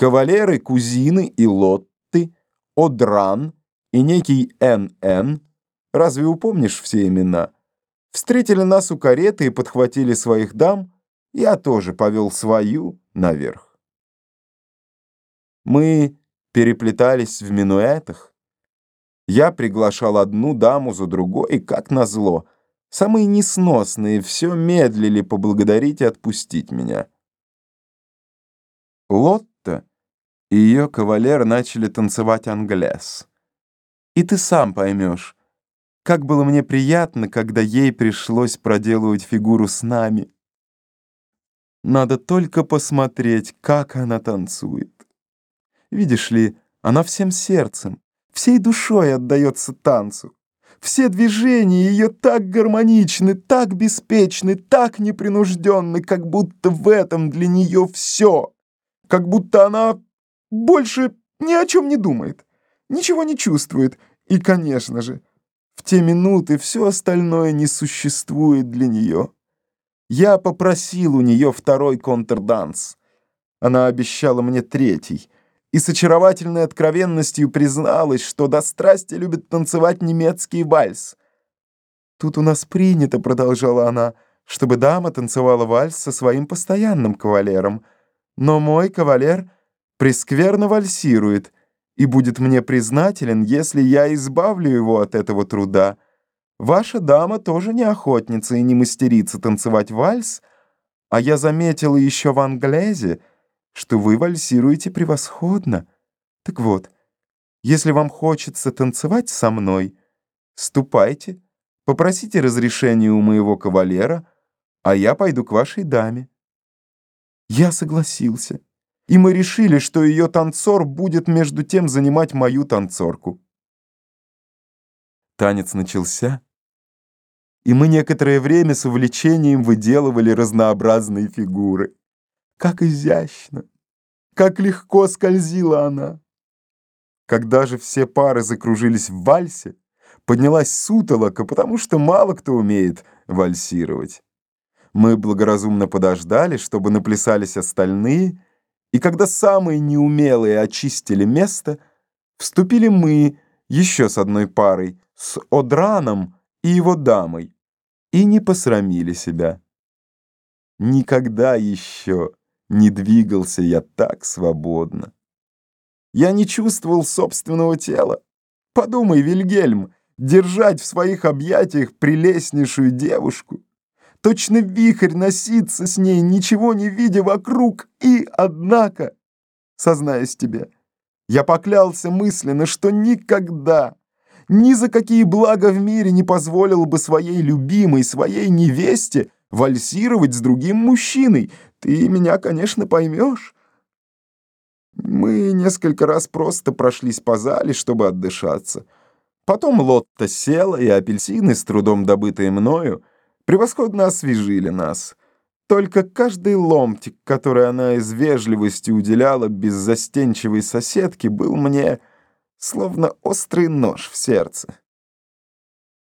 Кавалеры, кузины и лотты, Одран и некий Н.Н. Разве упомнишь все имена? Встретили нас у кареты и подхватили своих дам. Я тоже повел свою наверх. Мы переплетались в минуэтах. Я приглашал одну даму за другой, и, как назло, самые несносные все медлили поблагодарить и отпустить меня. Лотта и ее кавалер начали танцевать англес. И ты сам поймешь, как было мне приятно, когда ей пришлось проделывать фигуру с нами. Надо только посмотреть, как она танцует. Видишь ли, она всем сердцем, всей душой отдается танцу. Все движения ее так гармоничны, так беспечны, так непринужденны, как будто в этом для нее все. Как будто она больше ни о чем не думает, ничего не чувствует. И, конечно же, в те минуты все остальное не существует для нее. Я попросил у нее второй контрданс. Она обещала мне третий — и с очаровательной откровенностью призналась, что до страсти любит танцевать немецкий вальс. «Тут у нас принято», — продолжала она, — «чтобы дама танцевала вальс со своим постоянным кавалером. Но мой кавалер прескверно вальсирует и будет мне признателен, если я избавлю его от этого труда. Ваша дама тоже не охотница и не мастерица танцевать вальс, а я заметила еще в Англезе, что вы вальсируете превосходно. Так вот, если вам хочется танцевать со мной, ступайте, попросите разрешения у моего кавалера, а я пойду к вашей даме». Я согласился, и мы решили, что ее танцор будет между тем занимать мою танцорку. Танец начался, и мы некоторое время с увлечением выделывали разнообразные фигуры. Как изящно, как легко скользила она. Когда же все пары закружились в вальсе, поднялась сутолока, потому что мало кто умеет вальсировать. Мы благоразумно подождали, чтобы наплясались остальные, и когда самые неумелые очистили место, вступили мы еще с одной парой, с Одраном и его дамой, и не посрамили себя. Никогда еще не двигался я так свободно. Я не чувствовал собственного тела. Подумай, Вильгельм, держать в своих объятиях прелестнейшую девушку, точно вихрь носиться с ней, ничего не видя вокруг, и, однако, сознаюсь тебе, я поклялся мысленно, что никогда, ни за какие блага в мире не позволил бы своей любимой, своей невесте вальсировать с другим мужчиной, ты меня, конечно, поймешь. Мы несколько раз просто прошлись по зале, чтобы отдышаться. Потом Лотта села, и апельсины, с трудом добытые мною, превосходно освежили нас. Только каждый ломтик, который она из вежливости уделяла беззастенчивой соседке, был мне словно острый нож в сердце.